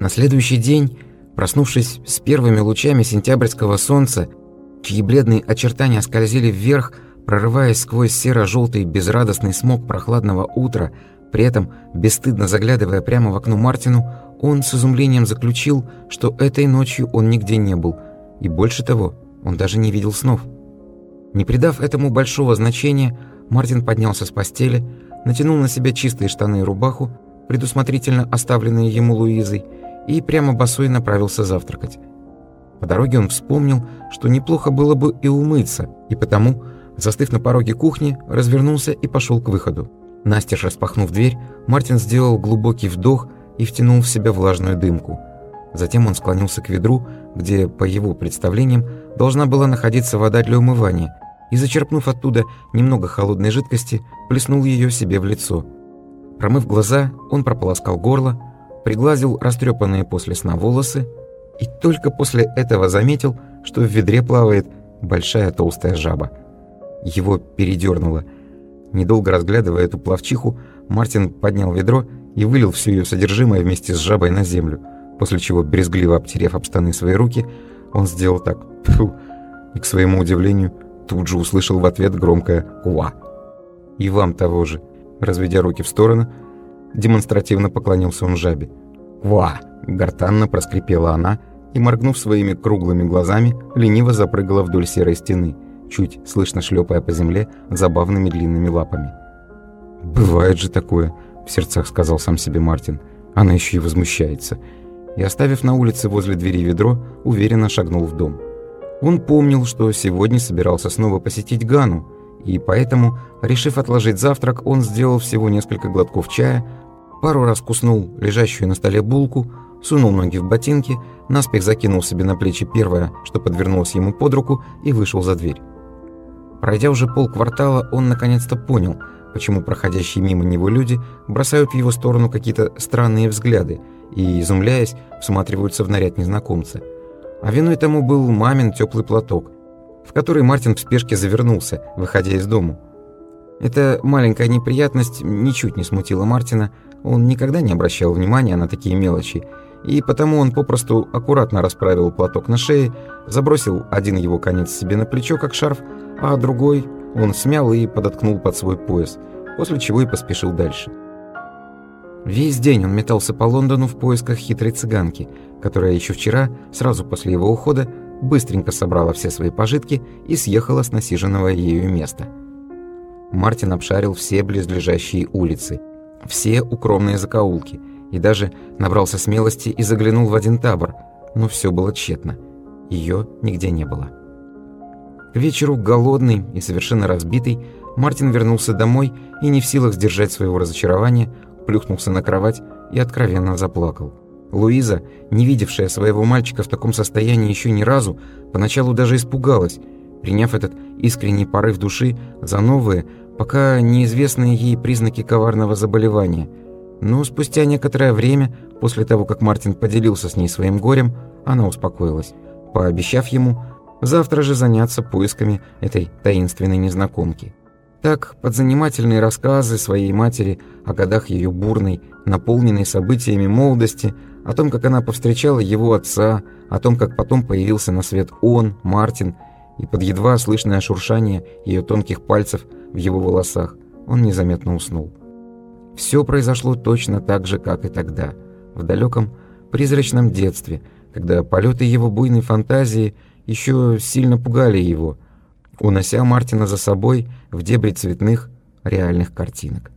На следующий день, проснувшись с первыми лучами сентябрьского солнца, чьи бледные очертания скользили вверх, прорываясь сквозь серо-желтый безрадостный смог прохладного утра, при этом бесстыдно заглядывая прямо в окно Мартину, он с изумлением заключил, что этой ночью он нигде не был, и больше того, он даже не видел снов. Не придав этому большого значения, Мартин поднялся с постели, натянул на себя чистые штаны и рубаху, предусмотрительно оставленные ему Луизой, и прямо босой направился завтракать. По дороге он вспомнил, что неплохо было бы и умыться, и потому, застыв на пороге кухни, развернулся и пошел к выходу. Настежь распахнув дверь, Мартин сделал глубокий вдох и втянул в себя влажную дымку. Затем он склонился к ведру, где, по его представлениям, должна была находиться вода для умывания, и, зачерпнув оттуда немного холодной жидкости, плеснул ее себе в лицо. Промыв глаза, он прополоскал горло, пригладил растрепанные после сна волосы и только после этого заметил, что в ведре плавает большая толстая жаба. Его передернуло – Недолго разглядывая эту плавчиху, Мартин поднял ведро и вылил все ее содержимое вместе с жабой на землю, после чего, брезгливо обтерев об штаны свои руки, он сделал так «Фу!» и, к своему удивлению, тут же услышал в ответ громкое «Уа!». «И вам того же!» Разведя руки в сторону, демонстративно поклонился он жабе. «Уа!» – гортанно проскрипела она и, моргнув своими круглыми глазами, лениво запрыгала вдоль серой стены – чуть слышно шлепая по земле забавными длинными лапами. «Бывает же такое», — в сердцах сказал сам себе Мартин. Она еще и возмущается. И, оставив на улице возле двери ведро, уверенно шагнул в дом. Он помнил, что сегодня собирался снова посетить Гану, и поэтому, решив отложить завтрак, он сделал всего несколько глотков чая, пару раз куснул лежащую на столе булку, сунул ноги в ботинки, наспех закинул себе на плечи первое, что подвернулось ему под руку, и вышел за дверь. Пройдя уже полквартала, он наконец-то понял, почему проходящие мимо него люди бросают в его сторону какие-то странные взгляды и, изумляясь, всматриваются в наряд незнакомца. А виной тому был мамин теплый платок, в который Мартин в спешке завернулся, выходя из дому. Эта маленькая неприятность ничуть не смутила Мартина, он никогда не обращал внимания на такие мелочи, и потому он попросту аккуратно расправил платок на шее, забросил один его конец себе на плечо, как шарф, а другой он смял и подоткнул под свой пояс, после чего и поспешил дальше. Весь день он метался по Лондону в поисках хитрой цыганки, которая еще вчера, сразу после его ухода, быстренько собрала все свои пожитки и съехала с насиженного ею места. Мартин обшарил все близлежащие улицы, все укромные закоулки и даже набрался смелости и заглянул в один табор, но все было тщетно. Ее нигде не было. К вечеру, голодный и совершенно разбитый, Мартин вернулся домой и, не в силах сдержать своего разочарования, плюхнулся на кровать и откровенно заплакал. Луиза, не видевшая своего мальчика в таком состоянии еще ни разу, поначалу даже испугалась, приняв этот искренний порыв души за новые, пока неизвестные ей признаки коварного заболевания. Но спустя некоторое время, после того, как Мартин поделился с ней своим горем, она успокоилась, пообещав ему, Завтра же заняться поисками этой таинственной незнакомки. Так, под занимательные рассказы своей матери о годах ее бурной, наполненной событиями молодости, о том, как она повстречала его отца, о том, как потом появился на свет он, Мартин, и под едва слышное шуршание ее тонких пальцев в его волосах, он незаметно уснул. Все произошло точно так же, как и тогда, в далеком призрачном детстве, когда полеты его буйной фантазии – еще сильно пугали его, унося Мартина за собой в дебри цветных реальных картинок.